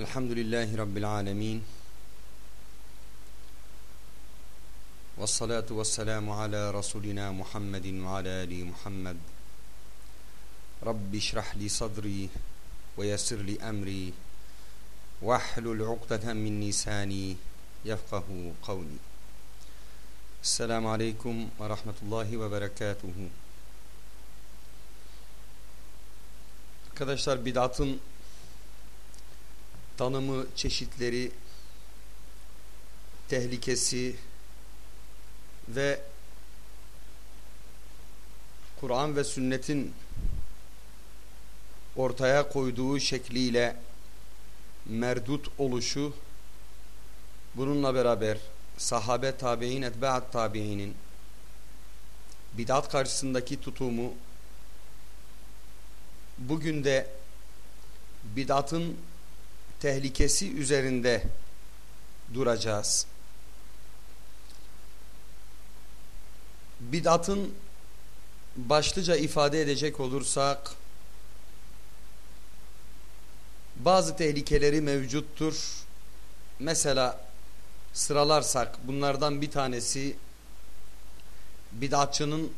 الحمد لله رب العالمين والصلاة والسلام على رسولنا محمد وعلى آل محمد. رب اشرح لي صدري ويسر لي أمري واحلل عقدة من لساني يفقه قولي. السلام عليكم ورحمة الله وبركاته. Arkadaşlar bid'atın tanımı, çeşitleri, tehlikesi ve Kur'an ve sünnetin ortaya koyduğu şekliyle merdut oluşu bununla beraber sahabe tabi'in etba'at tabi'inin bid'at karşısındaki tutumu bugün de bid'atın tehlikesi üzerinde duracağız. Bid'atın başlıca ifade edecek olursak bazı tehlikeleri mevcuttur. Mesela sıralarsak bunlardan bir tanesi bid'atçının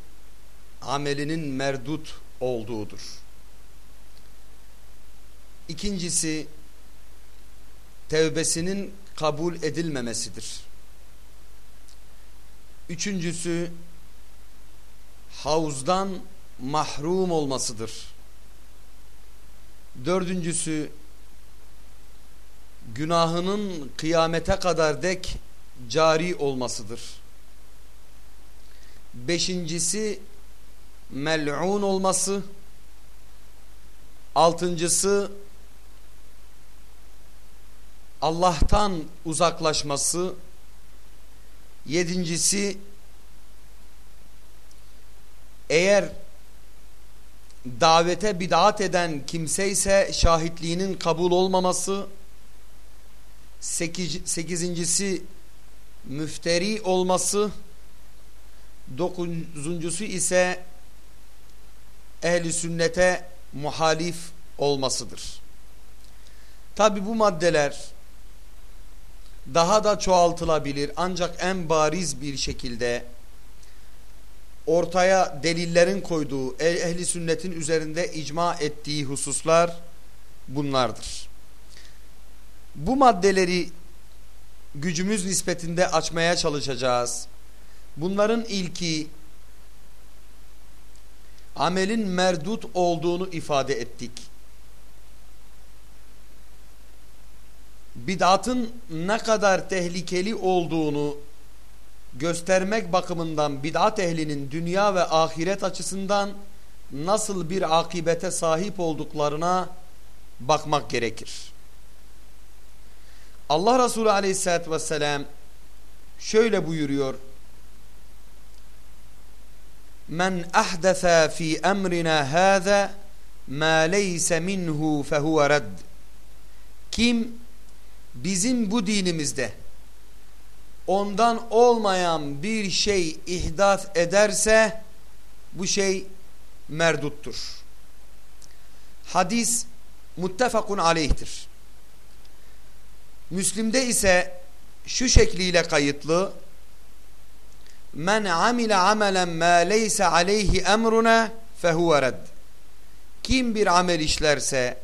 amelinin merdut olduğudur. İkincisi tevbesinin kabul edilmemesidir. Üçüncüsü havuzdan mahrum olmasıdır. Dördüncüsü günahının kıyamete kadar dek cari olmasıdır. Beşincisi mel'un olması. Altıncısı Allah'tan uzaklaşması. Yedincisi eğer davete bidat eden kimse ise şahitliğinin kabul olmaması. Sekiz, sekizincisi müfteri olması. Dokuzuncusu ise ehli sünnete muhalif olmasıdır. Tabi bu maddeler daha da çoğaltılabilir ancak en bariz bir şekilde ortaya delillerin koyduğu ehli sünnetin üzerinde icma ettiği hususlar bunlardır. Bu maddeleri gücümüz nispetinde açmaya çalışacağız. Bunların ilki amelin merdut olduğunu ifade ettik. Bid'atın ne kadar tehlikeli olduğunu göstermek bakımından bid'at ehlinin dünya ve ahiret açısından nasıl bir akibete sahip olduklarına bakmak gerekir. Allah Resulü aleyhissalatü vesselam şöyle buyuruyor. Men ahdese fi emrina hâze ma leyse minhu fehuve redd. Kim bizim bu dinimizde ondan olmayan bir şey ihdat ederse bu şey merduttur. Hadis muttefakun aleyhtir. Müslim'de ise şu şekliyle kayıtlı Men amile amelen ma leyse aleyhi emruna fehuve red. Kim bir amel işlerse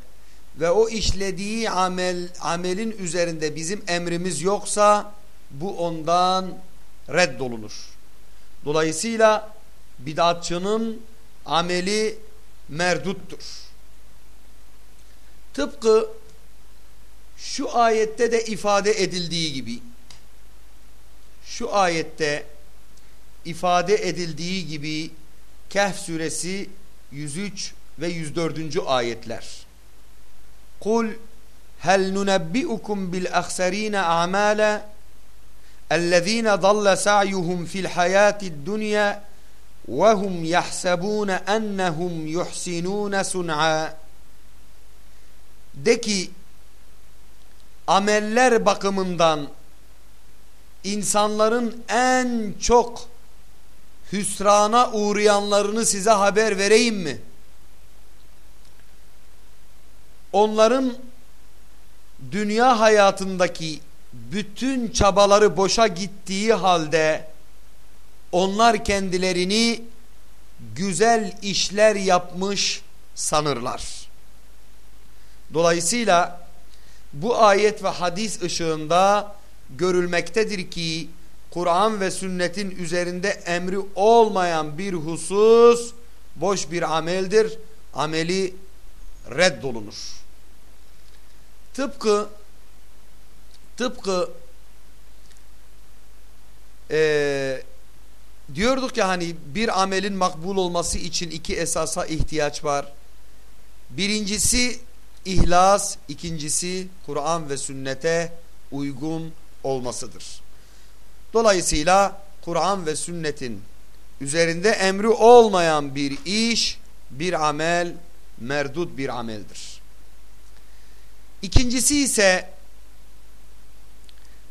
ve o işlediği amel amelin üzerinde bizim emrimiz yoksa bu ondan reddolunur. Dolayısıyla bidatçının ameli merduttur. Tıpkı şu ayette de ifade edildiği gibi şu ayette ifade edildiği gibi Kehf suresi 103 ve 104. ayetler. Kul hel nunebbiukum bil ahsarina a'mala ellezine dalle sa'yuhum fil hayatid dunya ve hum yahsebun ennehum yuhsinun sun'a. De ki ameller bakımından insanların en çok hüsrana uğrayanlarını size haber vereyim mi? Onların dünya hayatındaki bütün çabaları boşa gittiği halde onlar kendilerini güzel işler yapmış sanırlar. Dolayısıyla bu ayet ve hadis ışığında görülmektedir ki Kur'an ve sünnetin üzerinde emri olmayan bir husus boş bir ameldir. Ameli reddolunur. Tıpkı tıpkı e, diyorduk ya hani bir amelin makbul olması için iki esasa ihtiyaç var. Birincisi ihlas, ikincisi Kur'an ve sünnete uygun olmasıdır. Dolayısıyla Kur'an ve sünnetin üzerinde emri olmayan bir iş, bir amel, merdut bir ameldir. İkincisi ise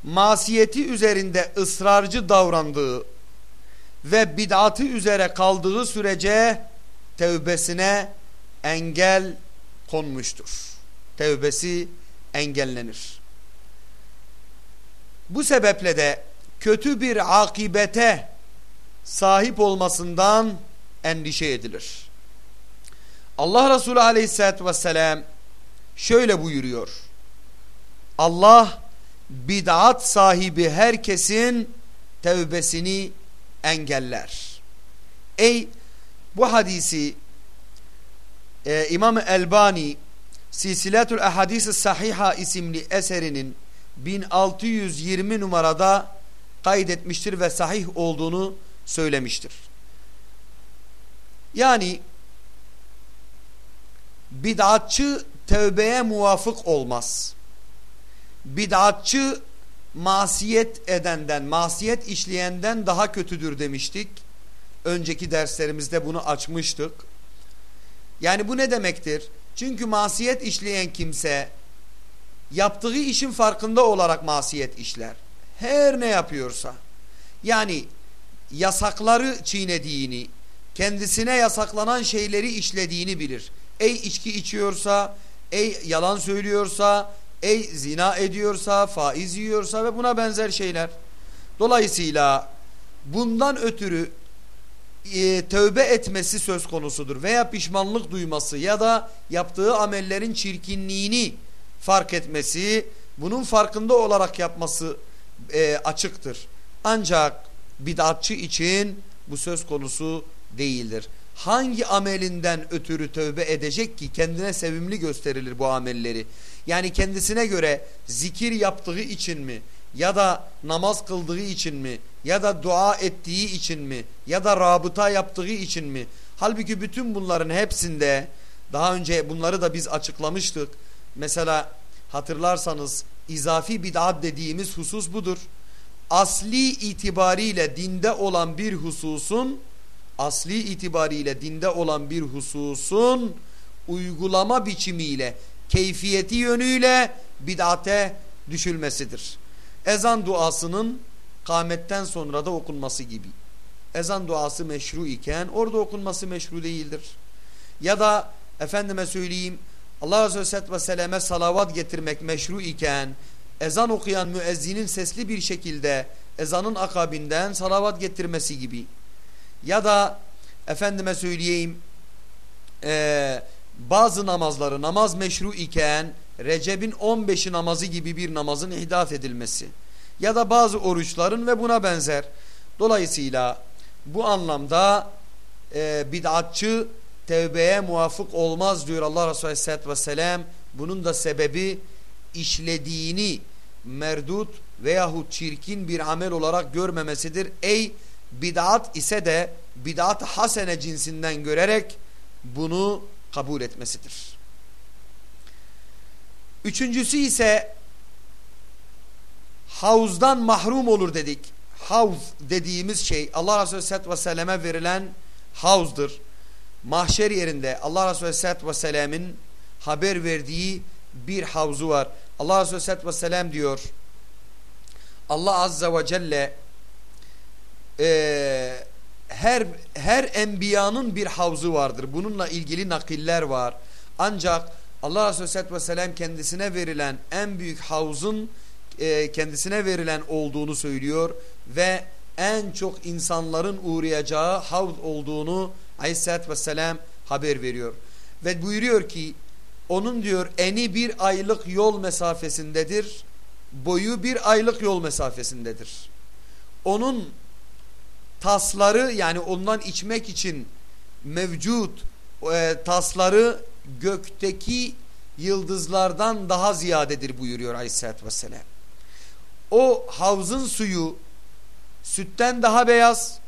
masiyeti üzerinde ısrarcı davrandığı ve bid'atı üzere kaldığı sürece tevbesine engel konmuştur. Tevbesi engellenir. Bu sebeple de kötü bir akibete sahip olmasından endişe edilir. Allah Resulü aleyhissalatü vesselam şöyle buyuruyor. Allah bid'at sahibi herkesin tevbesini engeller. Ey bu hadisi e, İmam Elbani Silsiletul Ahadis-i Sahiha isimli eserinin 1620 numarada kaydetmiştir ve sahih olduğunu söylemiştir. Yani bid'atçı tövbeye muvafık olmaz. Bid'atçı masiyet edenden, masiyet işleyenden daha kötüdür demiştik. Önceki derslerimizde bunu açmıştık. Yani bu ne demektir? Çünkü masiyet işleyen kimse yaptığı işin farkında olarak masiyet işler. Her ne yapıyorsa. Yani yasakları çiğnediğini, kendisine yasaklanan şeyleri işlediğini bilir. Ey içki içiyorsa, ey yalan söylüyorsa, ey zina ediyorsa, faiz yiyorsa ve buna benzer şeyler. Dolayısıyla bundan ötürü e, tövbe etmesi söz konusudur veya pişmanlık duyması ya da yaptığı amellerin çirkinliğini fark etmesi, bunun farkında olarak yapması e, açıktır. Ancak bidatçı için bu söz konusu değildir. Hangi amelinden ötürü tövbe edecek ki kendine sevimli gösterilir bu amelleri? Yani kendisine göre zikir yaptığı için mi? Ya da namaz kıldığı için mi? Ya da dua ettiği için mi? Ya da rabıta yaptığı için mi? Halbuki bütün bunların hepsinde daha önce bunları da biz açıklamıştık. Mesela hatırlarsanız izafi bid'at dediğimiz husus budur. Asli itibariyle dinde olan bir hususun asli itibariyle dinde olan bir hususun uygulama biçimiyle keyfiyeti yönüyle bid'ate düşülmesidir. Ezan duasının kâmetten sonra da okunması gibi. Ezan duası meşru iken orada okunması meşru değildir. Ya da efendime söyleyeyim Allah Resulü Aleyhisselatü Vesselam'e salavat getirmek meşru iken ezan okuyan müezzinin sesli bir şekilde ezanın akabinden salavat getirmesi gibi. Ya da efendime söyleyeyim e, bazı namazları namaz meşru iken Recep'in 15'i namazı gibi bir namazın ihdat edilmesi ya da bazı oruçların ve buna benzer. Dolayısıyla bu anlamda e, bid'atçı tevbeye muvafık olmaz diyor Allah Resulü Aleyhisselatü Vesselam. Bunun da sebebi işlediğini merdut veyahut çirkin bir amel olarak görmemesidir. Ey bid'at ise de bid'at hasene cinsinden görerek bunu kabul etmesidir. Üçüncüsü ise havuzdan mahrum olur dedik. Havuz dediğimiz şey Allah Resulü Aleyhisselatü Vesselam'e verilen havuzdur. Mahşer yerinde Allah Resulü Aleyhisselatü Vesselam'ın haber verdiği bir havzu var. Allah Resulü Aleyhisselatü Vesselam diyor Allah Azze ve Celle e, her her enbiyanın bir havzu vardır. Bununla ilgili nakiller var. Ancak Allah Resulü Aleyhisselatü Vesselam kendisine verilen en büyük havuzun e, kendisine verilen olduğunu söylüyor ve en çok insanların uğrayacağı havz olduğunu Aleyhisselatü Vesselam haber veriyor. Ve buyuruyor ki onun diyor eni bir aylık yol mesafesindedir. Boyu bir aylık yol mesafesindedir. Onun tasları yani ondan içmek için mevcut e, tasları gökteki yıldızlardan daha ziyadedir buyuruyor Aleyhisselatü Vesselam. O havzın suyu sütten daha beyaz,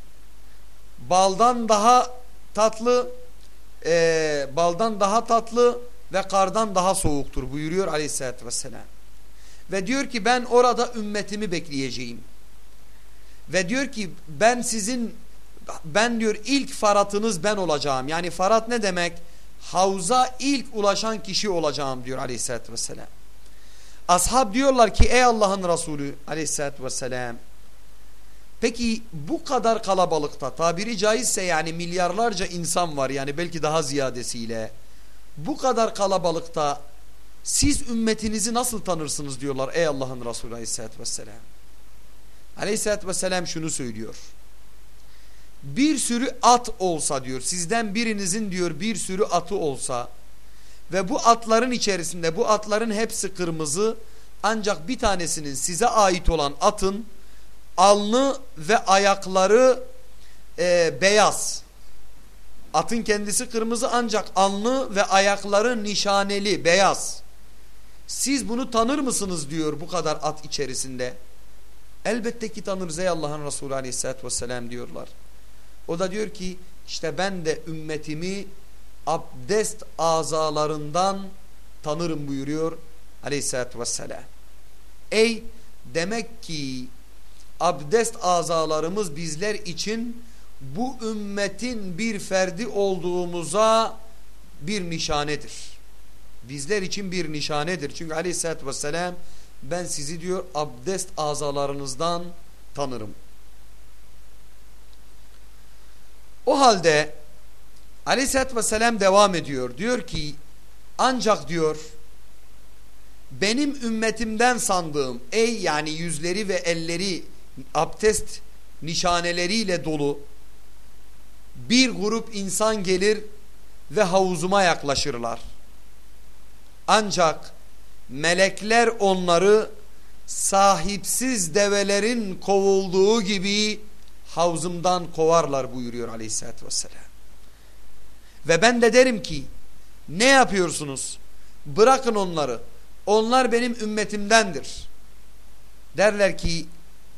baldan daha tatlı, e, baldan daha tatlı ve kardan daha soğuktur buyuruyor Aleyhisselatü Vesselam. Ve diyor ki ben orada ümmetimi bekleyeceğim. Ve diyor ki ben sizin ben diyor ilk faratınız ben olacağım. Yani farat ne demek? Havza ilk ulaşan kişi olacağım diyor aleyhissalatü vesselam. Ashab diyorlar ki ey Allah'ın Resulü aleyhissalatü vesselam. Peki bu kadar kalabalıkta tabiri caizse yani milyarlarca insan var yani belki daha ziyadesiyle. Bu kadar kalabalıkta siz ümmetinizi nasıl tanırsınız diyorlar ey Allah'ın Resulü aleyhissalatü vesselam. Aleyhisselatü vesselam şunu söylüyor. Bir sürü at olsa diyor sizden birinizin diyor bir sürü atı olsa ve bu atların içerisinde bu atların hepsi kırmızı ancak bir tanesinin size ait olan atın alnı ve ayakları e, beyaz. Atın kendisi kırmızı ancak alnı ve ayakları nişaneli beyaz. Siz bunu tanır mısınız diyor bu kadar at içerisinde. Elbette ki tanırız ey Allah'ın Resulü aleyhissalatü vesselam diyorlar. O da diyor ki işte ben de ümmetimi abdest azalarından tanırım buyuruyor aleyhissalatü vesselam. Ey demek ki abdest azalarımız bizler için bu ümmetin bir ferdi olduğumuza bir nişanedir. Bizler için bir nişanedir. Çünkü aleyhissalatü vesselam ben sizi diyor abdest azalarınızdan tanırım. O halde aleyhissalatü vesselam devam ediyor. Diyor ki ancak diyor benim ümmetimden sandığım ey yani yüzleri ve elleri abdest nişaneleriyle dolu bir grup insan gelir ve havuzuma yaklaşırlar. Ancak melekler onları sahipsiz develerin kovulduğu gibi havzımdan kovarlar buyuruyor aleyhissalatü vesselam. Ve ben de derim ki ne yapıyorsunuz? Bırakın onları. Onlar benim ümmetimdendir. Derler ki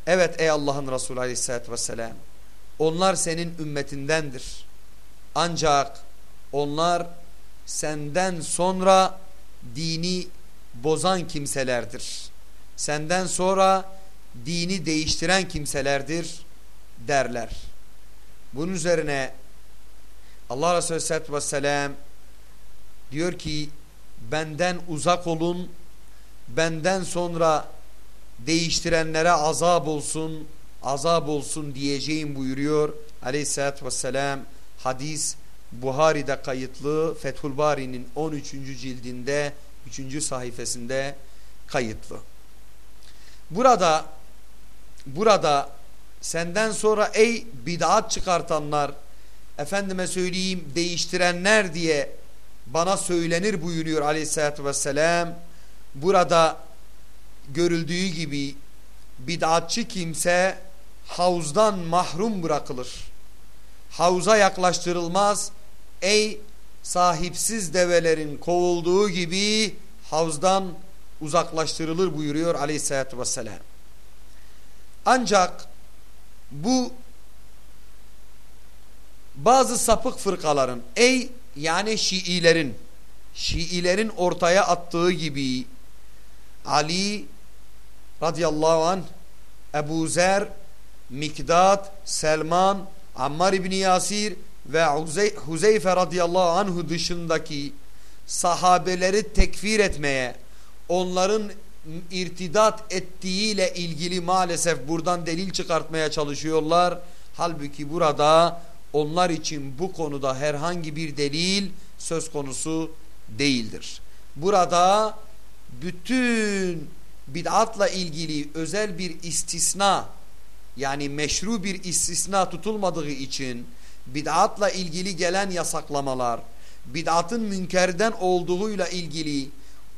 evet ey Allah'ın Resulü aleyhissalatü vesselam. Onlar senin ümmetindendir. Ancak onlar senden sonra dini bozan kimselerdir. Senden sonra dini değiştiren kimselerdir derler. Bunun üzerine Allah Resulü Aleyhisselatü Vesselam diyor ki benden uzak olun benden sonra değiştirenlere azap olsun azap olsun diyeceğim buyuruyor Aleyhisselatü Vesselam hadis Buhari'de kayıtlı Fethul Bari'nin 13. cildinde 3. sayfasında kayıtlı. Burada burada senden sonra ey bid'at çıkartanlar efendime söyleyeyim değiştirenler diye bana söylenir buyuruyor aleyhissalatü vesselam. Burada görüldüğü gibi bid'atçı kimse havuzdan mahrum bırakılır. Havuza yaklaştırılmaz. Ey sahipsiz develerin kovulduğu gibi havuzdan uzaklaştırılır buyuruyor aleyhissalatü vesselam. Ancak bu bazı sapık fırkaların ey yani Şiilerin Şiilerin ortaya attığı gibi Ali radıyallahu anh Ebu Zer Mikdat Selman Ammar İbni Yasir ve Huzeyfe radıyallahu anhu dışındaki sahabeleri tekfir etmeye onların irtidat ettiğiyle ilgili maalesef buradan delil çıkartmaya çalışıyorlar. Halbuki burada onlar için bu konuda herhangi bir delil söz konusu değildir. burada bütün bid'atla ilgili özel bir istisna yani meşru bir istisna tutulmadığı için bid'atla ilgili gelen yasaklamalar bid'atın münkerden olduğuyla ilgili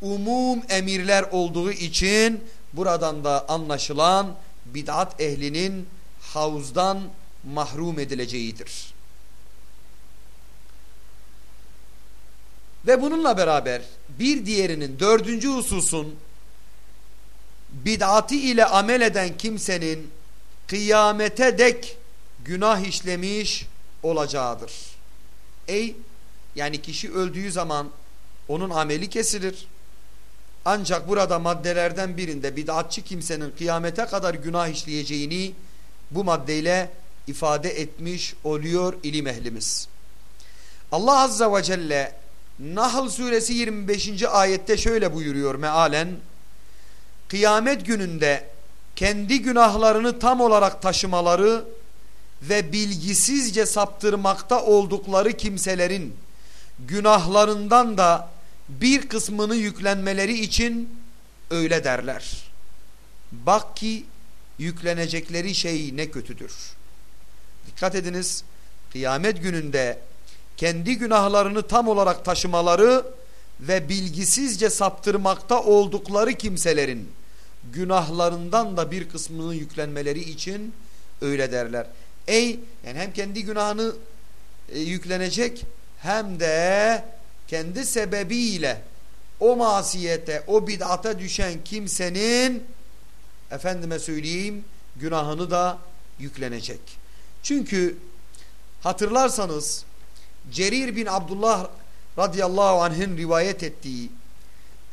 umum emirler olduğu için buradan da anlaşılan bid'at ehlinin havuzdan mahrum edileceğidir. Ve bununla beraber bir diğerinin dördüncü hususun bid'ati ile amel eden kimsenin kıyamete dek günah işlemiş olacağıdır. Ey yani kişi öldüğü zaman onun ameli kesilir. Ancak burada maddelerden birinde bid'atçı kimsenin kıyamete kadar günah işleyeceğini bu maddeyle ifade etmiş oluyor ilim ehlimiz. Allah Azza ve Celle Nahl suresi 25. ayette şöyle buyuruyor mealen Kıyamet gününde kendi günahlarını tam olarak taşımaları ve bilgisizce saptırmakta oldukları kimselerin günahlarından da bir kısmını yüklenmeleri için öyle derler. Bak ki yüklenecekleri şey ne kötüdür. Dikkat ediniz kıyamet gününde kendi günahlarını tam olarak taşımaları ve bilgisizce saptırmakta oldukları kimselerin günahlarından da bir kısmını yüklenmeleri için öyle derler. Ey yani hem kendi günahını e, yüklenecek hem de kendi sebebiyle o masiyete, o bid'ata düşen kimsenin efendime söyleyeyim günahını da yüklenecek. Çünkü hatırlarsanız Cerir bin Abdullah radıyallahu anh'ın rivayet ettiği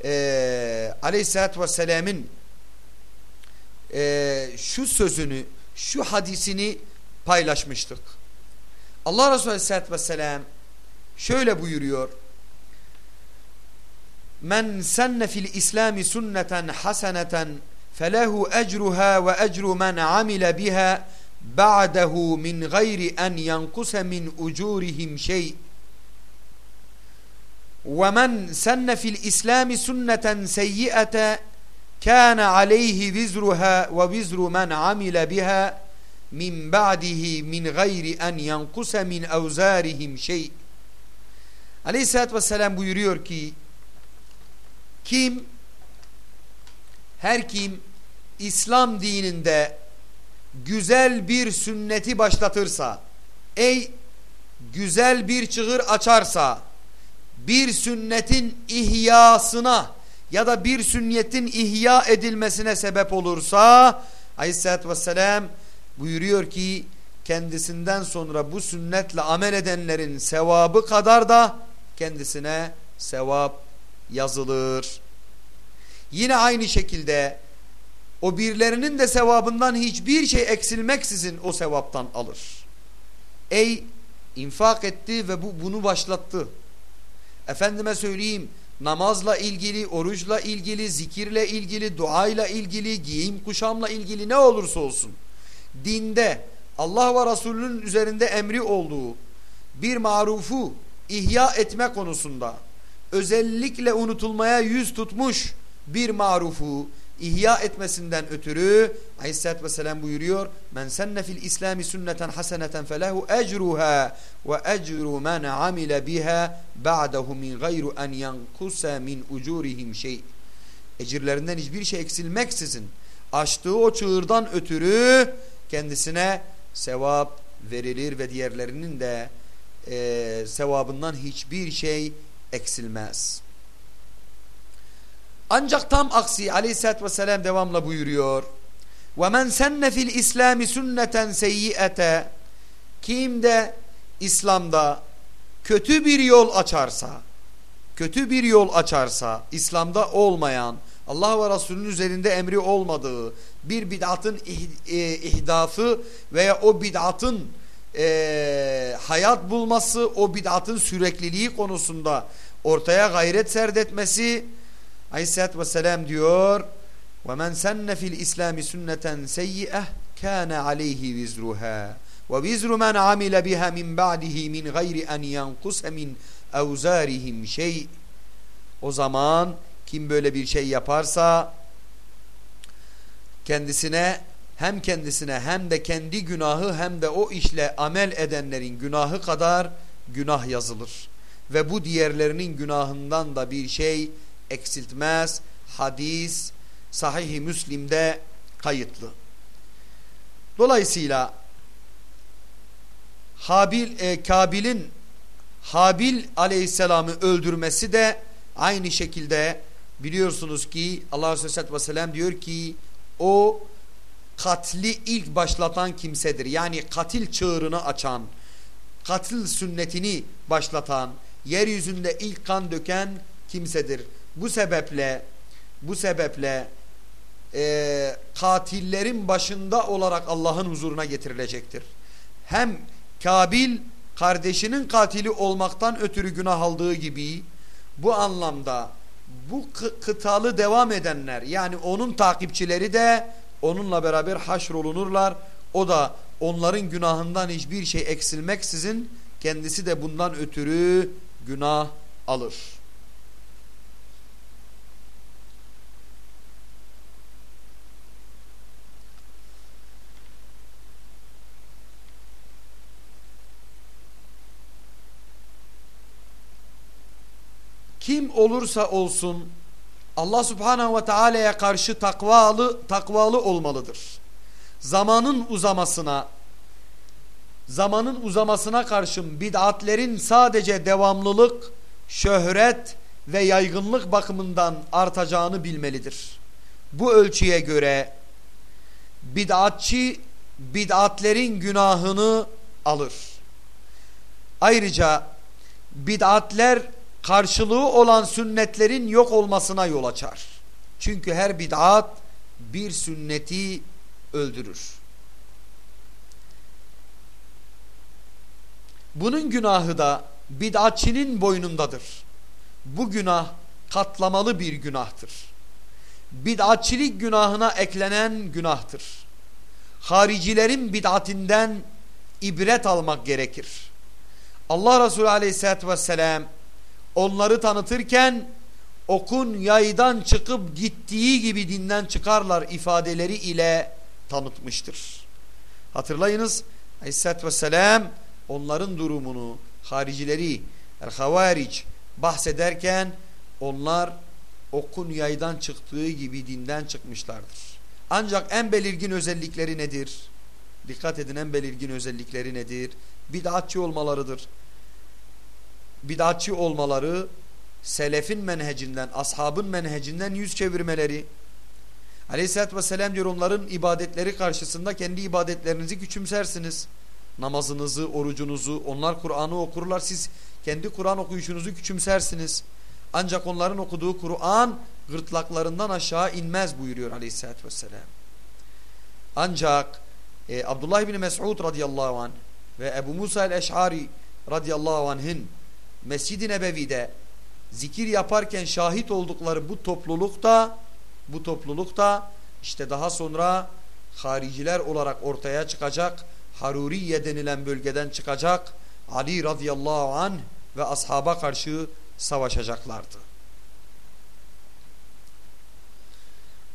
e, aleyhissalatü vesselam'ın e, şu sözünü, şu hadisini paylaşmıştık. Allah Resulü aleyhissalatü vesselam şöyle buyuruyor. Men senne fil islami sünneten haseneten felehu ecruha ve ecru men amile biha ba'dehu min gayri en yankuse min ucurihim şey ve men senne fil islami sünneten seyyi'ete kâne aleyhi vizruha ve vizru men amile biha min ba'dihi min gayri en yankuse min evzarihim şey Aleyhisselatü Vesselam buyuruyor ki kim her kim İslam dininde güzel bir sünneti başlatırsa ey güzel bir çığır açarsa bir sünnetin ihyasına ya da bir sünnetin ihya edilmesine sebep olursa Aleyhisselatü Vesselam buyuruyor ki kendisinden sonra bu sünnetle amel edenlerin sevabı kadar da kendisine sevap yazılır. Yine aynı şekilde o birlerinin de sevabından hiçbir şey eksilmeksizin o sevaptan alır. Ey infak etti ve bu bunu başlattı. Efendime söyleyeyim namazla ilgili, oruçla ilgili, zikirle ilgili, duayla ilgili, giyim kuşamla ilgili ne olursa olsun. Dinde Allah ve Resulünün üzerinde emri olduğu bir marufu ihya etme konusunda özellikle unutulmaya yüz tutmuş bir marufu ihya etmesinden ötürü Aleyhisselatü Vesselam buyuruyor men senne fil islami sünneten haseneten felehu ecruha ve ecru men amile biha ba'dahu min gayru en yankuse min ucurihim şey ecirlerinden hiçbir şey eksilmeksizin açtığı o çığırdan ötürü kendisine sevap verilir ve diğerlerinin de e, sevabından hiçbir şey eksilmez. Ancak tam aksi aleyhissalatü vesselam devamla buyuruyor. وَمَنْ سَنَّ فِي الْاِسْلَامِ سُنَّةً سَيِّئَةً Kim de İslam'da kötü bir yol açarsa, kötü bir yol açarsa, İslam'da olmayan, Allah ve Resulünün üzerinde emri olmadığı bir bid'atın e, ihdafı veya o bid'atın e, hayat bulması, o bid'atın sürekliliği konusunda ortaya gayret serdetmesi Aleyhisselatü Vesselam diyor وَمَنْ سَنَّ فِي الْاِسْلَامِ سُنَّةً سَيِّئَةً كَانَ عَلَيْهِ وِزْرُهَا وَوِزْرُ مَنْ عَمِلَ بِهَا مِنْ بَعْدِهِ مِنْ غَيْرِ أَنْ يَنْقُسَ مِنْ اَوْزَارِهِمْ شَيْءٍ O zaman kim böyle bir şey yaparsa kendisine hem kendisine hem de kendi günahı hem de o işle amel edenlerin günahı kadar günah yazılır. Ve bu diğerlerinin günahından da bir şey eksiltmez. Hadis sahih-i Müslim'de kayıtlı. Dolayısıyla Habil, e, Kabil'in Habil aleyhisselamı öldürmesi de aynı şekilde biliyorsunuz ki Allah Aleyhisselatü Vesselam diyor ki o katli ilk başlatan kimsedir. Yani katil çığırını açan, katil sünnetini başlatan, yeryüzünde ilk kan döken kimsedir. Bu sebeple bu sebeple e, katillerin başında olarak Allah'ın huzuruna getirilecektir. Hem Kabil kardeşinin katili olmaktan ötürü günah aldığı gibi bu anlamda bu kıtalı devam edenler yani onun takipçileri de onunla beraber haşrolunurlar. O da onların günahından hiçbir şey eksilmeksizin kendisi de bundan ötürü günah alır. Kim olursa olsun Allah subhanahu ve teala'ya karşı takvalı, takvalı olmalıdır. Zamanın uzamasına, zamanın uzamasına karşın bid'atlerin sadece devamlılık, şöhret ve yaygınlık bakımından artacağını bilmelidir. Bu ölçüye göre bid'atçı bid'atlerin günahını alır. Ayrıca bid'atler karşılığı olan sünnetlerin yok olmasına yol açar. Çünkü her bid'at bir sünneti öldürür. Bunun günahı da bid'atçinin boynundadır. Bu günah katlamalı bir günahtır. Bid'atçilik günahına eklenen günahtır. Haricilerin bid'atinden ibret almak gerekir. Allah Resulü aleyhissalatü vesselam onları tanıtırken okun yaydan çıkıp gittiği gibi dinden çıkarlar ifadeleri ile tanıtmıştır. Hatırlayınız Aleyhisselatü Vesselam onların durumunu haricileri el-havaric bahsederken onlar okun yaydan çıktığı gibi dinden çıkmışlardır. Ancak en belirgin özellikleri nedir? Dikkat edin en belirgin özellikleri nedir? Bid'atçı olmalarıdır bidatçı olmaları, selefin menhecinden, ashabın menhecinden yüz çevirmeleri. Aleyhisselatü Vesselam diyor onların ibadetleri karşısında kendi ibadetlerinizi küçümsersiniz. Namazınızı, orucunuzu, onlar Kur'an'ı okurlar, siz kendi Kur'an okuyuşunuzu küçümsersiniz. Ancak onların okuduğu Kur'an gırtlaklarından aşağı inmez buyuruyor Aleyhisselatü Vesselam. Ancak e, Abdullah bin Mes'ud radıyallahu anh ve Ebu Musa el-Eş'ari radıyallahu anh'ın Mescid-i Nebevi'de zikir yaparken şahit oldukları bu toplulukta bu toplulukta işte daha sonra hariciler olarak ortaya çıkacak Haruriye denilen bölgeden çıkacak Ali radıyallahu anh ve ashaba karşı savaşacaklardı.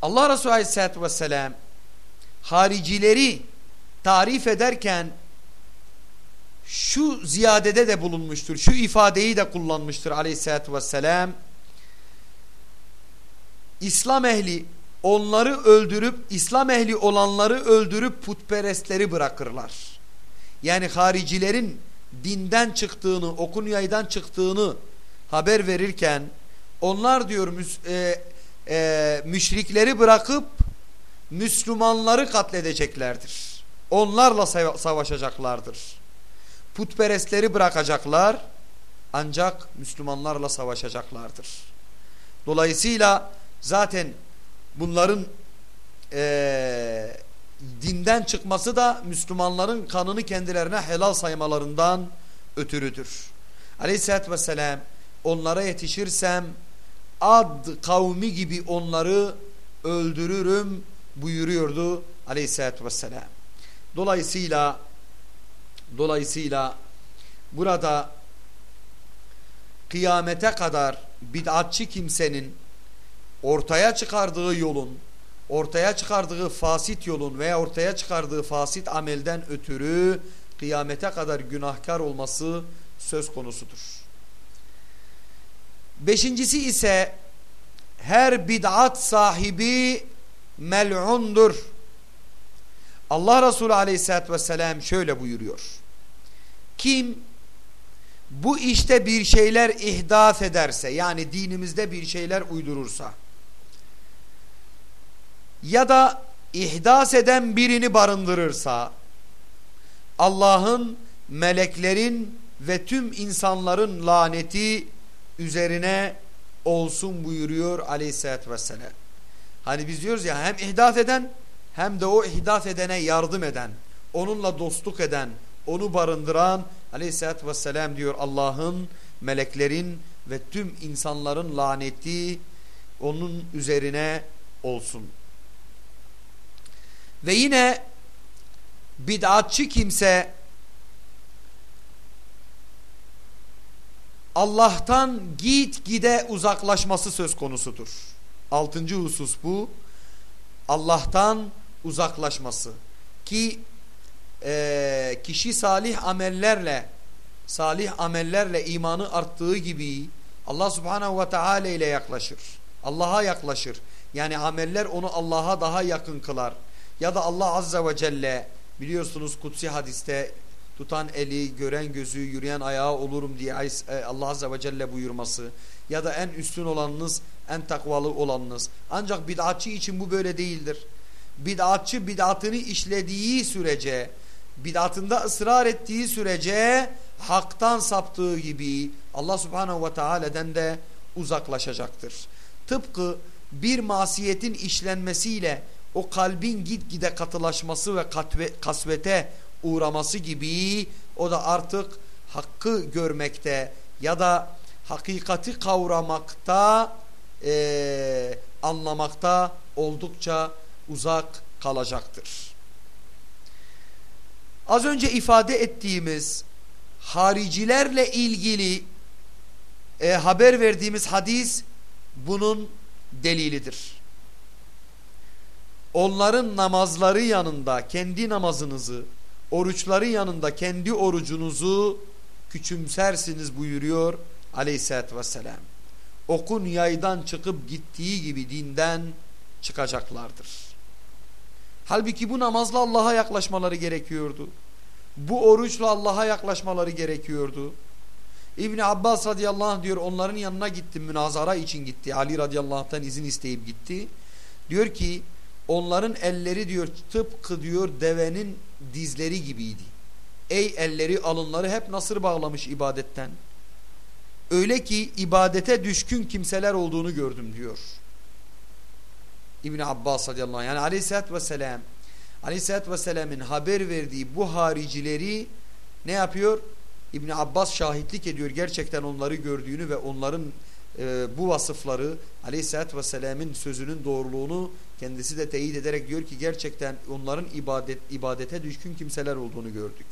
Allah Resulü aleyhissalatü vesselam haricileri tarif ederken şu ziyadede de bulunmuştur. Şu ifadeyi de kullanmıştır aleyhissalatü vesselam. İslam ehli onları öldürüp İslam ehli olanları öldürüp putperestleri bırakırlar. Yani haricilerin dinden çıktığını, okun yaydan çıktığını haber verirken onlar diyor e, e, müşrikleri bırakıp Müslümanları katledeceklerdir. Onlarla savaşacaklardır putperestleri bırakacaklar ancak Müslümanlarla savaşacaklardır. Dolayısıyla zaten bunların e, dinden çıkması da Müslümanların kanını kendilerine helal saymalarından ötürüdür. Aleyhisselatü Vesselam onlara yetişirsem ad kavmi gibi onları öldürürüm buyuruyordu Aleyhisselatü Vesselam. Dolayısıyla Dolayısıyla burada kıyamete kadar bid'atçı kimsenin ortaya çıkardığı yolun, ortaya çıkardığı fasit yolun veya ortaya çıkardığı fasit amelden ötürü kıyamete kadar günahkar olması söz konusudur. Beşincisi ise her bid'at sahibi mel'undur. Allah Resulü aleyhissalatü vesselam şöyle buyuruyor. Kim bu işte bir şeyler ihdas ederse yani dinimizde bir şeyler uydurursa ya da ihdas eden birini barındırırsa Allah'ın, meleklerin ve tüm insanların laneti üzerine olsun buyuruyor aleyhissalatü vesselam. Hani biz diyoruz ya hem ihdas eden hem de o ihdas edene yardım eden, onunla dostluk eden, onu barındıran aleyhissalatü vesselam diyor Allah'ın, meleklerin ve tüm insanların laneti onun üzerine olsun. Ve yine bid'atçı kimse Allah'tan git gide uzaklaşması söz konusudur. Altıncı husus bu. Allah'tan uzaklaşması. Ki e, kişi salih amellerle salih amellerle imanı arttığı gibi Allah subhanehu ve teala ile yaklaşır. Allah'a yaklaşır. Yani ameller onu Allah'a daha yakın kılar. Ya da Allah azze ve celle biliyorsunuz kutsi hadiste tutan eli, gören gözü, yürüyen ayağı olurum diye e, Allah Azze ve Celle buyurması ya da en üstün olanınız, en takvalı olanınız. Ancak bid'atçı için bu böyle değildir. Bid'atçı bid'atını işlediği sürece, bid'atında ısrar ettiği sürece haktan saptığı gibi Allah Subhanahu ve Teala'den de uzaklaşacaktır. Tıpkı bir masiyetin işlenmesiyle o kalbin gitgide katılaşması ve kasvete uğraması gibi o da artık hakkı görmekte ya da hakikati kavramakta e, anlamakta oldukça uzak kalacaktır. Az önce ifade ettiğimiz haricilerle ilgili e, haber verdiğimiz hadis bunun delilidir. Onların namazları yanında kendi namazınızı oruçları yanında kendi orucunuzu küçümsersiniz buyuruyor aleyhissalatü vesselam. Okun yaydan çıkıp gittiği gibi dinden çıkacaklardır. Halbuki bu namazla Allah'a yaklaşmaları gerekiyordu. Bu oruçla Allah'a yaklaşmaları gerekiyordu. İbni Abbas radıyallahu anh diyor onların yanına gittim münazara için gitti. Ali radıyallahu anh'tan izin isteyip gitti. Diyor ki onların elleri diyor tıpkı diyor devenin dizleri gibiydi. Ey elleri alınları hep nasır bağlamış ibadetten. Öyle ki ibadete düşkün kimseler olduğunu gördüm diyor. İbn Abbas radıyallahu anh yani aleyhissalatü vesselam aleyhissalatü vesselamın haber verdiği bu haricileri ne yapıyor? İbn Abbas şahitlik ediyor gerçekten onları gördüğünü ve onların e, bu vasıfları aleyhissalatü vesselamın sözünün doğruluğunu kendisi de teyit ederek diyor ki gerçekten onların ibadet ibadete düşkün kimseler olduğunu gördük.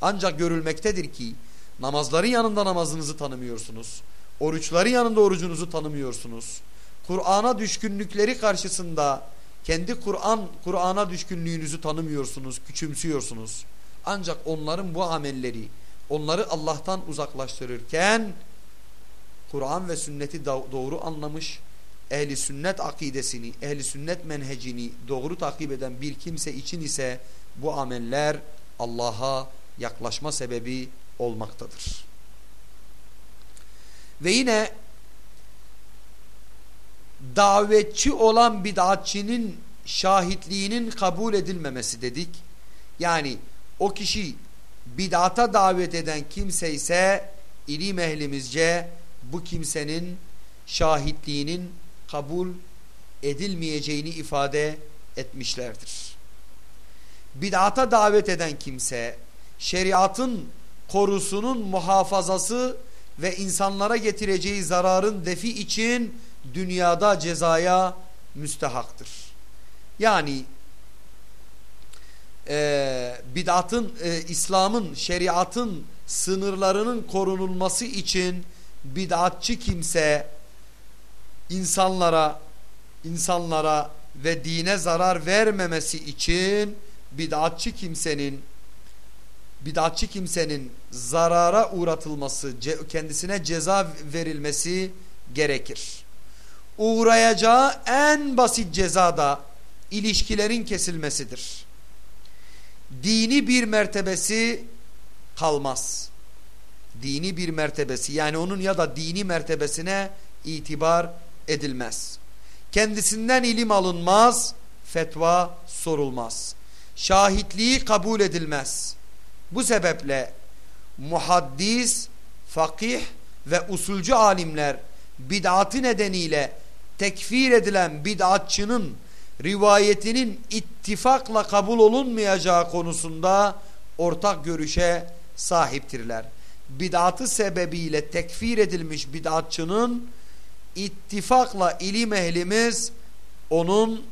Ancak görülmektedir ki namazların yanında namazınızı tanımıyorsunuz. Oruçları yanında orucunuzu tanımıyorsunuz. Kur'an'a düşkünlükleri karşısında kendi Kur'an Kur'an'a düşkünlüğünüzü tanımıyorsunuz, küçümsüyorsunuz. Ancak onların bu amelleri onları Allah'tan uzaklaştırırken Kur'an ve sünneti doğru anlamış, ehli sünnet akidesini, ehli sünnet menhecini doğru takip eden bir kimse için ise bu ameller Allah'a yaklaşma sebebi olmaktadır. Ve yine davetçi olan bid'atçinin şahitliğinin kabul edilmemesi dedik. Yani o kişi bid'ata davet eden kimse ise ilim ehlimizce bu kimsenin şahitliğinin kabul edilmeyeceğini ifade etmişlerdir. Bid'ata davet eden kimse şeriatın korusunun muhafazası ve insanlara getireceği zararın defi için dünyada cezaya müstehaktır. Yani e, bid'atın, e, İslam'ın, şeriatın sınırlarının korunulması için bid'atçı kimse insanlara insanlara ve dine zarar vermemesi için bid'atçı kimsenin bid'atçı kimsenin zarara uğratılması, kendisine ceza verilmesi gerekir. Uğrayacağı en basit ceza da ilişkilerin kesilmesidir. Dini bir mertebesi kalmaz. Dini bir mertebesi yani onun ya da dini mertebesine itibar edilmez. Kendisinden ilim alınmaz, fetva sorulmaz. Şahitliği kabul edilmez. Bu sebeple muhaddis, fakih ve usulcu alimler bid'atı nedeniyle tekfir edilen bid'atçının rivayetinin ittifakla kabul olunmayacağı konusunda ortak görüşe sahiptirler. Bid'atı sebebiyle tekfir edilmiş bid'atçının ittifakla ilim ehlimiz onun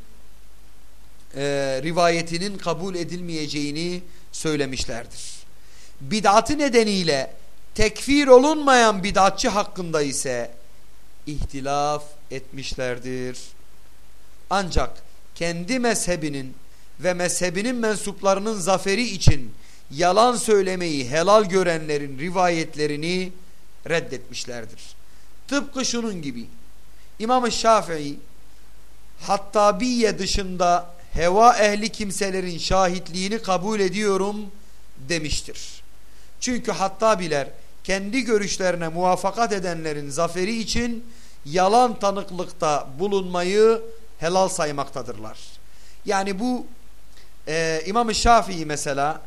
e, rivayetinin kabul edilmeyeceğini söylemişlerdir. Bid'atı nedeniyle tekfir olunmayan bid'atçı hakkında ise ihtilaf etmişlerdir. Ancak kendi mezhebinin ve mezhebinin mensuplarının zaferi için yalan söylemeyi helal görenlerin rivayetlerini reddetmişlerdir. Tıpkı şunun gibi İmam-ı Şafii Hattabiye dışında heva ehli kimselerin şahitliğini kabul ediyorum demiştir. Çünkü Hattabiler kendi görüşlerine muvaffakat edenlerin zaferi için yalan tanıklıkta bulunmayı helal saymaktadırlar. Yani bu e, İmam-ı Şafii mesela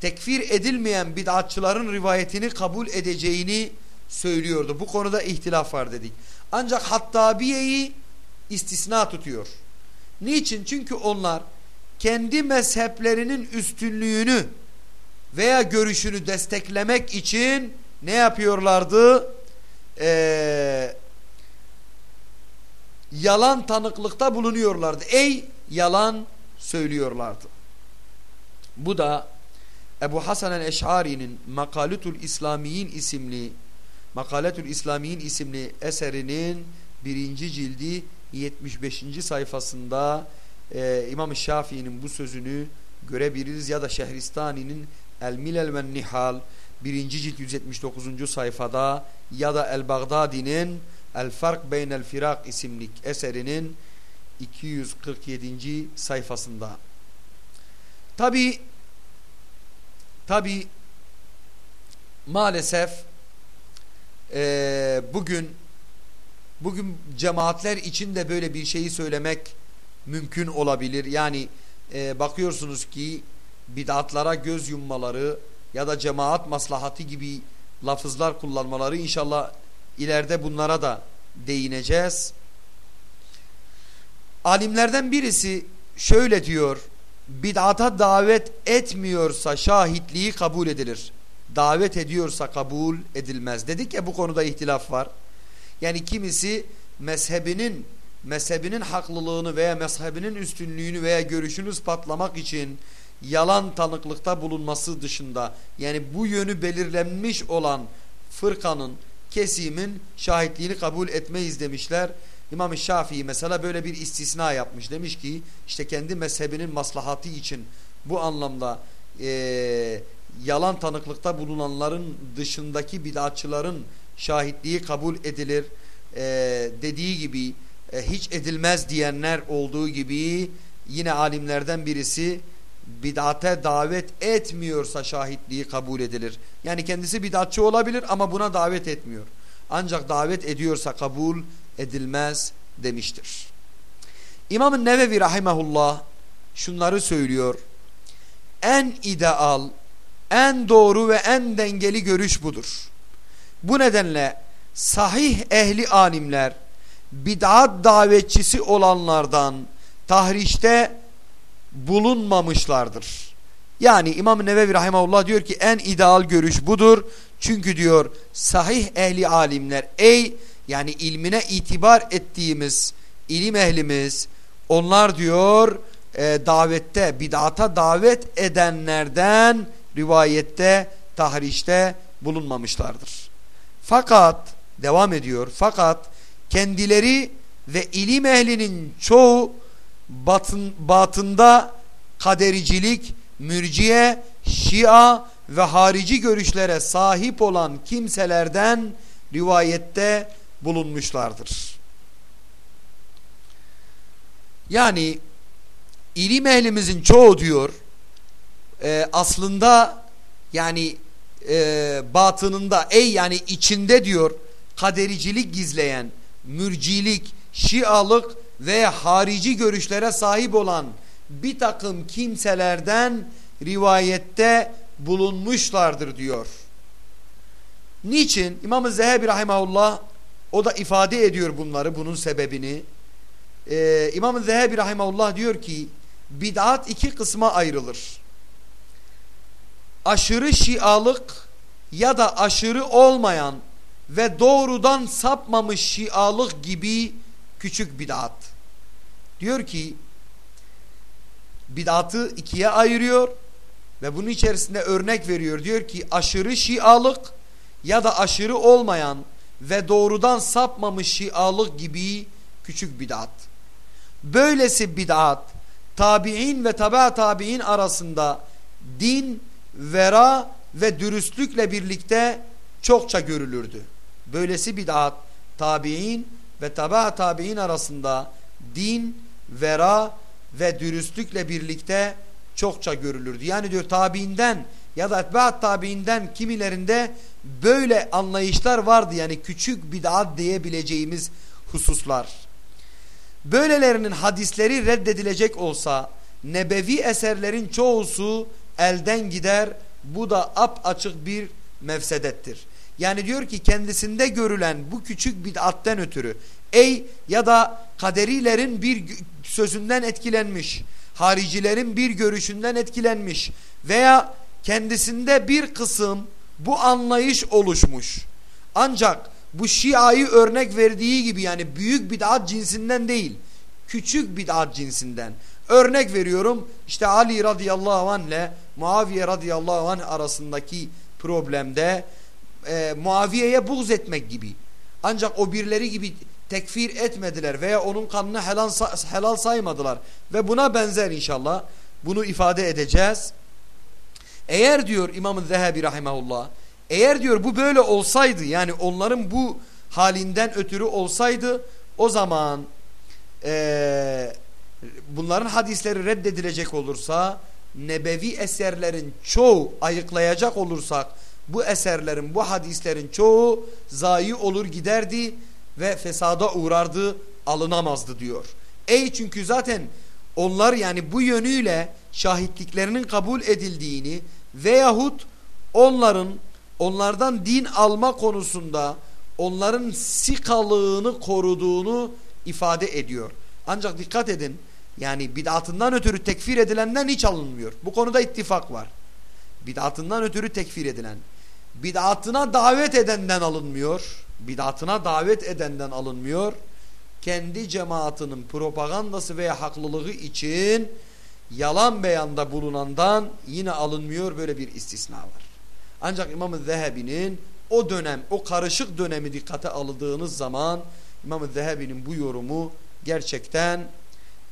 tekfir edilmeyen bid'atçıların rivayetini kabul edeceğini söylüyordu. Bu konuda ihtilaf var dedik. Ancak Hattabiye'yi istisna tutuyor. Niçin? Çünkü onlar kendi mezheplerinin üstünlüğünü veya görüşünü desteklemek için ne yapıyorlardı? Ee, yalan tanıklıkta bulunuyorlardı. Ey yalan söylüyorlardı. Bu da Ebu Hasan el-Eş'ari'nin Makalutul İslamiyin isimli Makaletül İslamiyin isimli eserinin birinci cildi 75. sayfasında e, İmam Şafii'nin bu sözünü görebiliriz ya da Şehristani'nin El Milel ve Nihal birinci cilt 179. sayfada ya da El Bagdadi'nin El Fark Beynel Firak isimli eserinin 247. sayfasında. Tabi tabi maalesef e, bugün bugün cemaatler için de böyle bir şeyi söylemek mümkün olabilir. Yani e, bakıyorsunuz ki bid'atlara göz yummaları ya da cemaat maslahatı gibi lafızlar kullanmaları inşallah ileride bunlara da değineceğiz. Alimlerden birisi şöyle diyor. Bid'ata davet etmiyorsa şahitliği kabul edilir. Davet ediyorsa kabul edilmez. Dedik ya bu konuda ihtilaf var. Yani kimisi mezhebinin mezhebinin haklılığını veya mezhebinin üstünlüğünü veya görüşünü ispatlamak için yalan tanıklıkta bulunması dışında yani bu yönü belirlenmiş olan fırkanın kesimin şahitliğini kabul etmeyiz demişler. İmam-ı Şafii mesela böyle bir istisna yapmış. Demiş ki işte kendi mezhebinin maslahatı için bu anlamda e, yalan tanıklıkta bulunanların dışındaki bid'atçıların şahitliği kabul edilir. E, dediği gibi e, hiç edilmez diyenler olduğu gibi yine alimlerden birisi bid'ate davet etmiyorsa şahitliği kabul edilir. Yani kendisi bid'atçı olabilir ama buna davet etmiyor. Ancak davet ediyorsa kabul edilmez demiştir. İmam-ı Nevevi rahimahullah şunları söylüyor. En ideal, en doğru ve en dengeli görüş budur. Bu nedenle sahih ehli alimler bid'at davetçisi olanlardan tahrişte bulunmamışlardır. Yani İmam Nevevi Rahimahullah diyor ki en ideal görüş budur. Çünkü diyor sahih ehli alimler ey yani ilmine itibar ettiğimiz ilim ehlimiz onlar diyor e, davette bid'ata davet edenlerden rivayette tahrişte bulunmamışlardır. Fakat devam ediyor. Fakat kendileri ve ilim ehlinin çoğu batın, batında kadericilik, mürciye, şia ve harici görüşlere sahip olan kimselerden rivayette bulunmuşlardır. Yani ilim ehlimizin çoğu diyor e, aslında yani e, batınında ey yani içinde diyor kadericilik gizleyen mürcilik, şialık ve harici görüşlere sahip olan bir takım kimselerden rivayette bulunmuşlardır diyor. Niçin? İmam-ı Zehebi Rahimahullah o da ifade ediyor bunları, bunun sebebini. Ee, İmam-ı Zehebi Rahimahullah diyor ki bid'at iki kısma ayrılır. Aşırı şialık ya da aşırı olmayan ve doğrudan sapmamış şialık gibi küçük bid'at. Diyor ki bid'atı ikiye ayırıyor ve bunun içerisinde örnek veriyor. Diyor ki aşırı şialık ya da aşırı olmayan ve doğrudan sapmamış şialık gibi küçük bid'at. Böylesi bid'at tabi'in ve taba tabi'in arasında din, vera ve dürüstlükle birlikte çokça görülürdü. Böylesi bid'at tabi'in ve taba tabi'in arasında din, vera ve dürüstlükle birlikte çokça görülürdü. Yani diyor tabiinden ya da etbaat tabiinden kimilerinde böyle anlayışlar vardı. Yani küçük bid'at diyebileceğimiz hususlar. Böylelerinin hadisleri reddedilecek olsa nebevi eserlerin çoğusu elden gider. Bu da ap açık bir mefsedettir. Yani diyor ki kendisinde görülen bu küçük bid'atten ötürü ey ya da kaderilerin bir sözünden etkilenmiş, haricilerin bir görüşünden etkilenmiş veya kendisinde bir kısım bu anlayış oluşmuş. Ancak bu Şia'yı örnek verdiği gibi yani büyük bid'at cinsinden değil, küçük bid'at cinsinden. Örnek veriyorum işte Ali radıyallahu anh ile Muaviye radıyallahu anh arasındaki problemde e, Muaviye'ye buğz etmek gibi. Ancak o birleri gibi tekfir etmediler veya onun kanını helal, helal saymadılar. Ve buna benzer inşallah bunu ifade edeceğiz. Eğer diyor İmam-ı Zehebi rahimahullah eğer diyor bu böyle olsaydı yani onların bu halinden ötürü olsaydı o zaman e, bunların hadisleri reddedilecek olursa nebevi eserlerin çoğu ayıklayacak olursak bu eserlerin bu hadislerin çoğu zayi olur giderdi ve fesada uğrardı alınamazdı diyor. Ey çünkü zaten onlar yani bu yönüyle şahitliklerinin kabul edildiğini veyahut onların onlardan din alma konusunda onların sikalığını koruduğunu ifade ediyor. Ancak dikkat edin yani bid'atından ötürü tekfir edilenden hiç alınmıyor. Bu konuda ittifak var. Bid'atından ötürü tekfir edilen. Bid'atına davet edenden alınmıyor bidatına davet edenden alınmıyor. Kendi cemaatinin propagandası veya haklılığı için yalan beyanda bulunandan yine alınmıyor böyle bir istisna var. Ancak İmam-ı Zehebi'nin o dönem o karışık dönemi dikkate alındığınız zaman İmam-ı Zehebi'nin bu yorumu gerçekten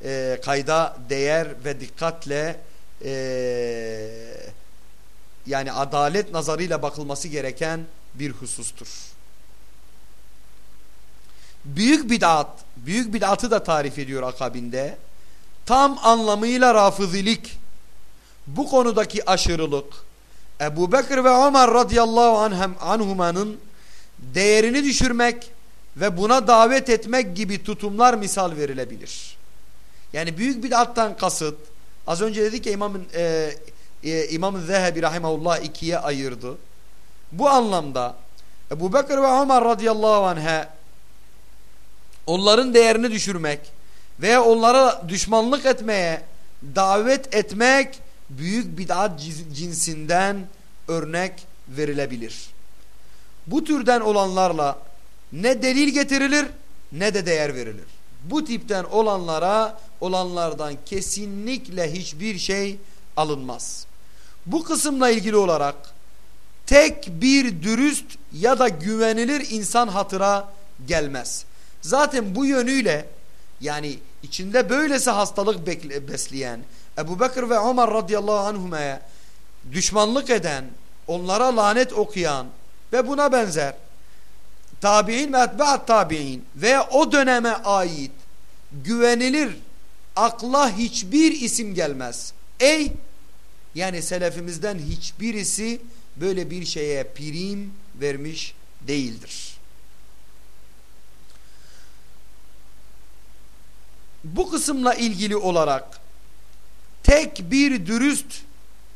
e, kayda değer ve dikkatle e, yani adalet nazarıyla bakılması gereken bir husustur. Büyük bid'at, büyük bid'atı da tarif ediyor akabinde. Tam anlamıyla rafızilik. Bu konudaki aşırılık. Ebu Bekir ve Ömer radıyallahu anhumanın değerini düşürmek ve buna davet etmek gibi tutumlar misal verilebilir. Yani büyük bid'attan kasıt az önce dedik ki İmam e, e, İmam Zehebi rahimahullah ikiye ayırdı. Bu anlamda Ebu Bekir ve Ömer radıyallahu anh'a onların değerini düşürmek veya onlara düşmanlık etmeye davet etmek büyük bid'at cinsinden örnek verilebilir. Bu türden olanlarla ne delil getirilir ne de değer verilir. Bu tipten olanlara olanlardan kesinlikle hiçbir şey alınmaz. Bu kısımla ilgili olarak tek bir dürüst ya da güvenilir insan hatıra gelmez. Zaten bu yönüyle yani içinde böylesi hastalık besleyen Ebu Bekir ve Ömer radıyallahu anhuma'ya düşmanlık eden, onlara lanet okuyan ve buna benzer tabi'in ve etba'at tabi'in veya o döneme ait güvenilir akla hiçbir isim gelmez. Ey yani selefimizden hiçbirisi böyle bir şeye prim vermiş değildir. Bu kısımla ilgili olarak tek bir dürüst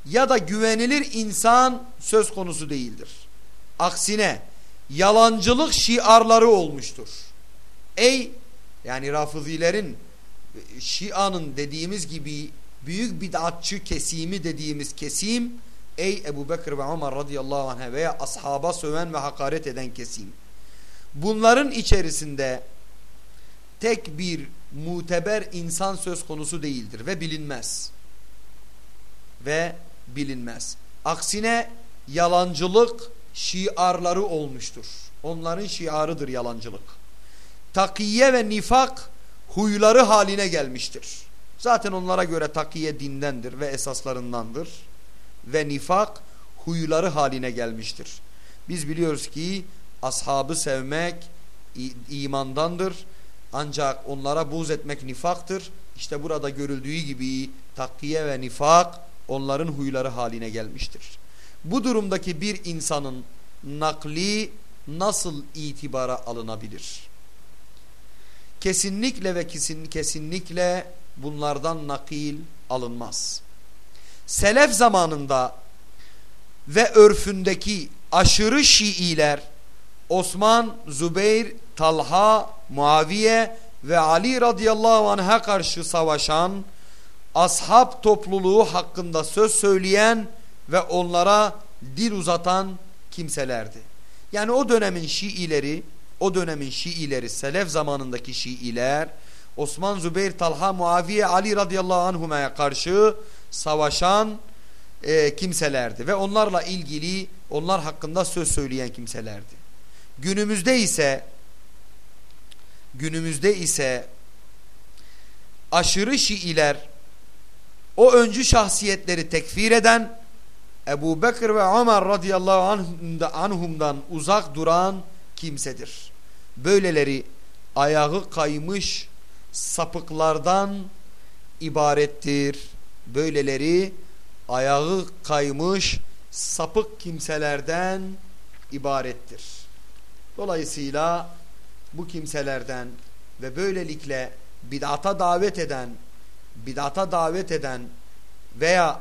ya da güvenilir insan söz konusu değildir. Aksine yalancılık şiarları olmuştur. Ey yani Rafizilerin Şia'nın dediğimiz gibi büyük bid'atçı kesimi dediğimiz kesim ey Ebu Bekir ve Ömer radıyallahu anh veya ashaba söven ve hakaret eden kesim. Bunların içerisinde tek bir muteber insan söz konusu değildir ve bilinmez. Ve bilinmez. Aksine yalancılık şiarları olmuştur. Onların şiarıdır yalancılık. Takiye ve nifak huyları haline gelmiştir. Zaten onlara göre takiye dindendir ve esaslarındandır. Ve nifak huyları haline gelmiştir. Biz biliyoruz ki ashabı sevmek imandandır. Ancak onlara buz etmek nifaktır. İşte burada görüldüğü gibi takiye ve nifak onların huyları haline gelmiştir. Bu durumdaki bir insanın nakli nasıl itibara alınabilir? Kesinlikle ve kesin, kesinlikle bunlardan nakil alınmaz. Selef zamanında ve örfündeki aşırı Şiiler Osman, Zübeyir, Talha, Muaviye ve Ali radıyallahu anh'a karşı savaşan ashab topluluğu hakkında söz söyleyen ve onlara dil uzatan kimselerdi. Yani o dönemin Şiileri, o dönemin Şiileri, Selef zamanındaki Şiiler, Osman, Zübeyir, Talha, Muaviye, Ali radıyallahu anhuma'ya karşı savaşan e, kimselerdi. Ve onlarla ilgili, onlar hakkında söz söyleyen kimselerdi. Günümüzde ise, günümüzde ise aşırı Şiiler, o öncü şahsiyetleri tekfir eden Ebu Bekir ve Ömer radıyallahu anhumdan uzak duran kimsedir. Böyleleri ayağı kaymış sapıklardan ibarettir. Böyleleri ayağı kaymış sapık kimselerden ibarettir. Dolayısıyla bu kimselerden ve böylelikle bid'ata davet eden bid'ata davet eden veya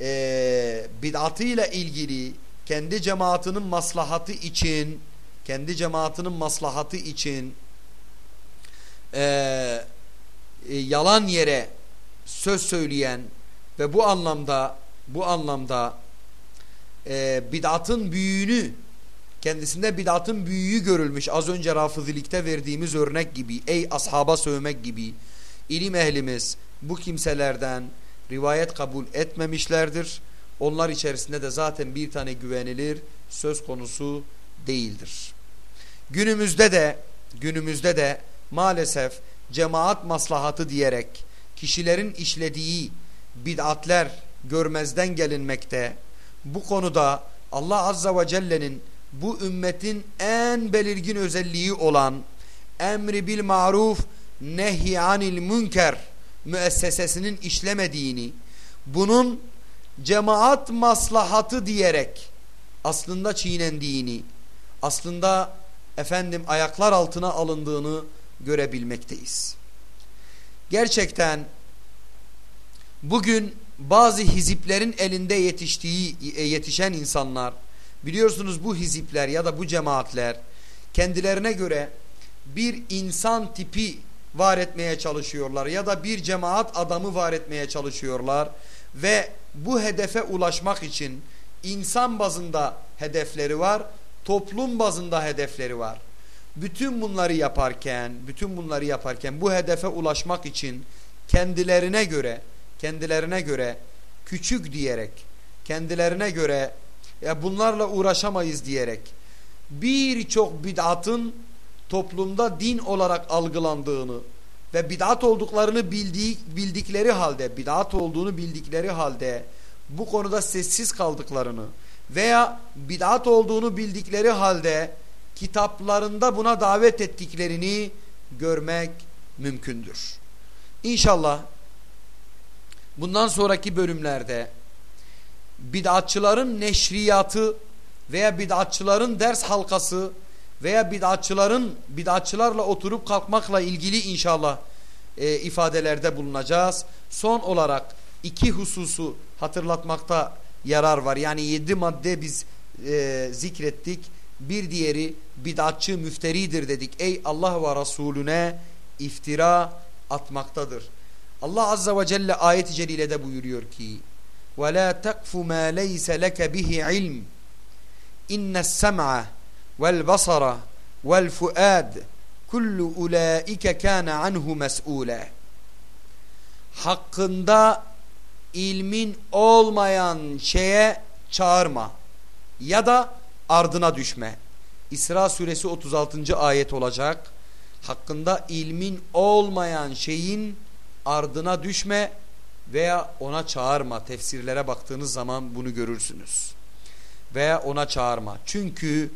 e, bid'atıyla ilgili kendi cemaatinin maslahatı için kendi cemaatinin maslahatı için e, e, yalan yere söz söyleyen ve bu anlamda bu anlamda e, bid'atın büyüğünü kendisinde bid'atın büyüğü görülmüş az önce rafizilikte verdiğimiz örnek gibi ey ashaba sövmek gibi ilim ehlimiz bu kimselerden rivayet kabul etmemişlerdir. Onlar içerisinde de zaten bir tane güvenilir söz konusu değildir. Günümüzde de günümüzde de maalesef cemaat maslahatı diyerek kişilerin işlediği bid'atler görmezden gelinmekte. Bu konuda Allah Azza ve Celle'nin bu ümmetin en belirgin özelliği olan emri bil maruf nehi anil münker müessesesinin işlemediğini, bunun cemaat maslahatı diyerek aslında çiğnendiğini, aslında efendim ayaklar altına alındığını görebilmekteyiz. Gerçekten bugün bazı hiziplerin elinde yetiştiği e, yetişen insanlar biliyorsunuz bu hizipler ya da bu cemaatler kendilerine göre bir insan tipi var etmeye çalışıyorlar ya da bir cemaat adamı var etmeye çalışıyorlar ve bu hedefe ulaşmak için insan bazında hedefleri var, toplum bazında hedefleri var. Bütün bunları yaparken, bütün bunları yaparken bu hedefe ulaşmak için kendilerine göre, kendilerine göre küçük diyerek, kendilerine göre ya bunlarla uğraşamayız diyerek birçok bid'atın toplumda din olarak algılandığını ve bid'at olduklarını bildiği, bildikleri halde bid'at olduğunu bildikleri halde bu konuda sessiz kaldıklarını veya bid'at olduğunu bildikleri halde kitaplarında buna davet ettiklerini görmek mümkündür. İnşallah bundan sonraki bölümlerde bid'atçıların neşriyatı veya bid'atçıların ders halkası veya bid'atçıların bid'atçılarla oturup kalkmakla ilgili inşallah e, ifadelerde bulunacağız. Son olarak iki hususu hatırlatmakta yarar var. Yani yedi madde biz e, zikrettik Bir diğeri bid'atçı müfteridir dedik. Ey Allah ve Resulüne iftira atmaktadır. Allah Azza ve Celle ayet-i celilede buyuruyor ki وَلَا تَقْفُ مَا لَيْسَ لَكَ بِهِ عِلْمٍ اِنَّ السَّمْعَ وَالْبَصَرَ وَالْفُؤَادِ كُلُّ اُولَٰئِكَ كَانَ عَنْهُ مَسْئُولًا Hakkında ilmin olmayan şeye çağırma ya da ardına düşme. İsra suresi 36. ayet olacak. Hakkında ilmin olmayan şeyin ardına düşme veya ona çağırma. Tefsirlere baktığınız zaman bunu görürsünüz. Veya ona çağırma. Çünkü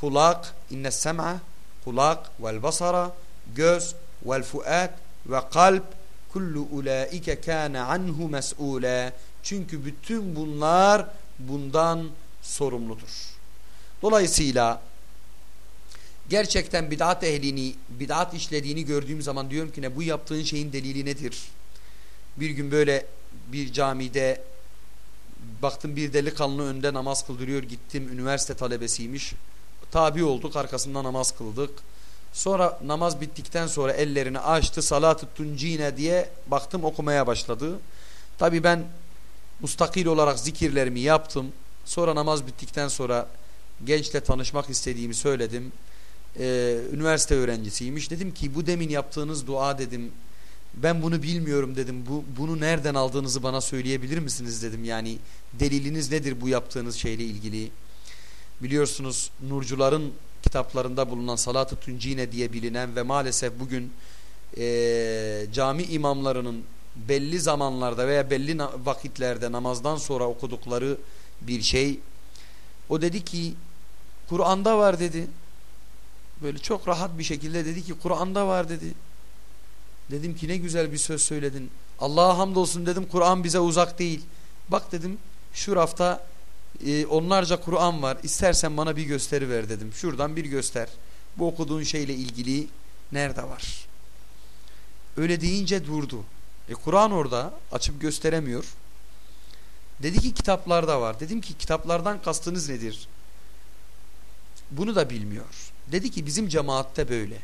kulak, inne sem'a, kulak vel basara, göz vel fuat ve kalp kullu ulaike kana anhu mes'ule. Çünkü bütün bunlar bundan sorumludur. Dolayısıyla gerçekten bid'at ehlini, bid'at işlediğini gördüğüm zaman diyorum ki ne bu yaptığın şeyin delili nedir? Bir gün böyle bir camide baktım bir delikanlı önde namaz kıldırıyor gittim üniversite talebesiymiş. Tabi olduk arkasında namaz kıldık. Sonra namaz bittikten sonra ellerini açtı salat-ı tuncine diye baktım okumaya başladı. Tabi ben mustakil olarak zikirlerimi yaptım. Sonra namaz bittikten sonra gençle tanışmak istediğimi söyledim. Ee, üniversite öğrencisiymiş. Dedim ki bu demin yaptığınız dua dedim. Ben bunu bilmiyorum dedim. Bu, bunu nereden aldığınızı bana söyleyebilir misiniz dedim. Yani deliliniz nedir bu yaptığınız şeyle ilgili? Biliyorsunuz nurcuların kitaplarında bulunan Salat-ı Tuncine diye bilinen ve maalesef bugün e, cami imamlarının belli zamanlarda veya belli vakitlerde namazdan sonra okudukları bir şey. O dedi ki Kur'an'da var dedi. Böyle çok rahat bir şekilde dedi ki Kur'an'da var dedi. Dedim ki ne güzel bir söz söyledin. Allah'a hamdolsun dedim Kur'an bize uzak değil. Bak dedim şu rafta e, onlarca Kur'an var. İstersen bana bir gösteri ver dedim. Şuradan bir göster. Bu okuduğun şeyle ilgili nerede var? Öyle deyince durdu. E Kur'an orada açıp gösteremiyor. Dedi ki kitaplarda var. Dedim ki kitaplardan kastınız nedir? Bunu da bilmiyor. Dedi ki bizim cemaatte böyle.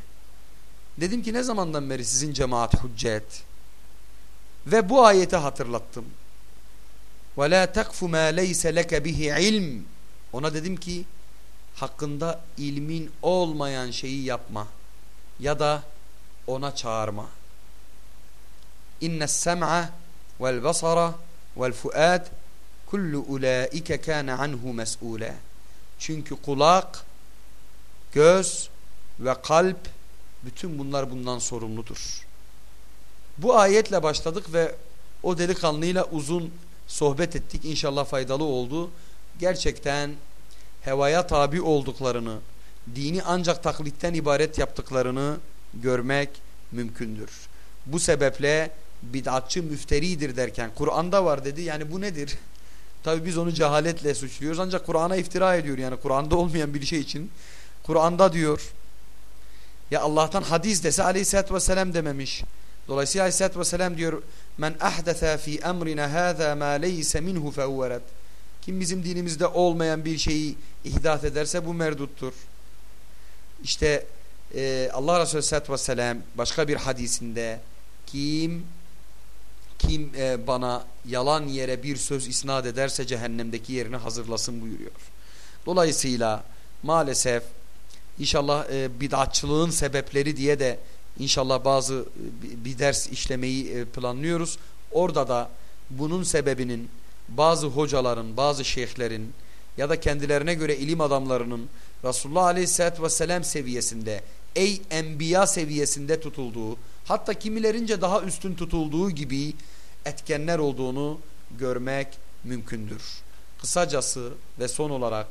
Dedim ki ne zamandan beri sizin cemaat hüccet? Ve bu ayeti hatırlattım. وَلَا تَقْفُ مَا لَيْسَ لَكَ بِهِ ilm. Ona dedim ki hakkında ilmin olmayan şeyi yapma ya da ona çağırma. İnne sem'a vel basara vel fuad kullu ulaike kana anhu mes'ule. Çünkü kulak, göz ve kalp bütün bunlar bundan sorumludur. Bu ayetle başladık ve o delikanlıyla uzun sohbet ettik. İnşallah faydalı oldu. Gerçekten hevaya tabi olduklarını, dini ancak taklitten ibaret yaptıklarını görmek mümkündür. Bu sebeple bid'atçı müfteridir derken Kur'an'da var dedi. Yani bu nedir? Tabi biz onu cehaletle suçluyoruz ancak Kur'an'a iftira ediyor. Yani Kur'an'da olmayan bir şey için Kur'an'da diyor. Ya Allah'tan hadis dese aleyhissalatü vesselam dememiş. Dolayısıyla aleyhissalatü vesselam diyor men ahdese fi emrina hâzâ mâ leyse minhu fevveret. Kim bizim dinimizde olmayan bir şeyi ihdat ederse bu merduttur. İşte e, Allah Resulü Aleyhisselatü Vesselam başka bir hadisinde kim kim e, bana yalan yere bir söz isnat ederse cehennemdeki yerini hazırlasın buyuruyor. Dolayısıyla maalesef inşallah e, bid'atçılığın sebepleri diye de inşallah bazı e, bir ders işlemeyi e, planlıyoruz. Orada da bunun sebebinin bazı hocaların, bazı şeyhlerin ya da kendilerine göre ilim adamlarının Resulullah Aleyhisselatü Vesselam seviyesinde ey enbiya seviyesinde tutulduğu hatta kimilerince daha üstün tutulduğu gibi etkenler olduğunu görmek mümkündür. Kısacası ve son olarak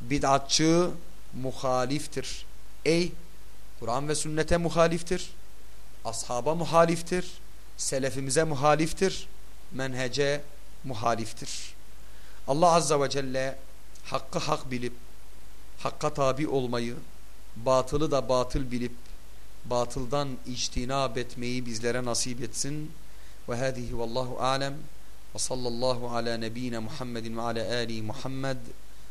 bid'atçı muhaliftir. Ey Kur'an ve sünnete muhaliftir. Ashaba muhaliftir. Selefimize muhaliftir. Menhece muhaliftir. Allah Azza ve Celle hakkı hak bilip hakka tabi olmayı, batılı da batıl bilip batıldan içtinab etmeyi bizlere nasip etsin. Ve hadihi vallahu alem ve sallallahu ala nebine Muhammedin ve ala ali Muhammed.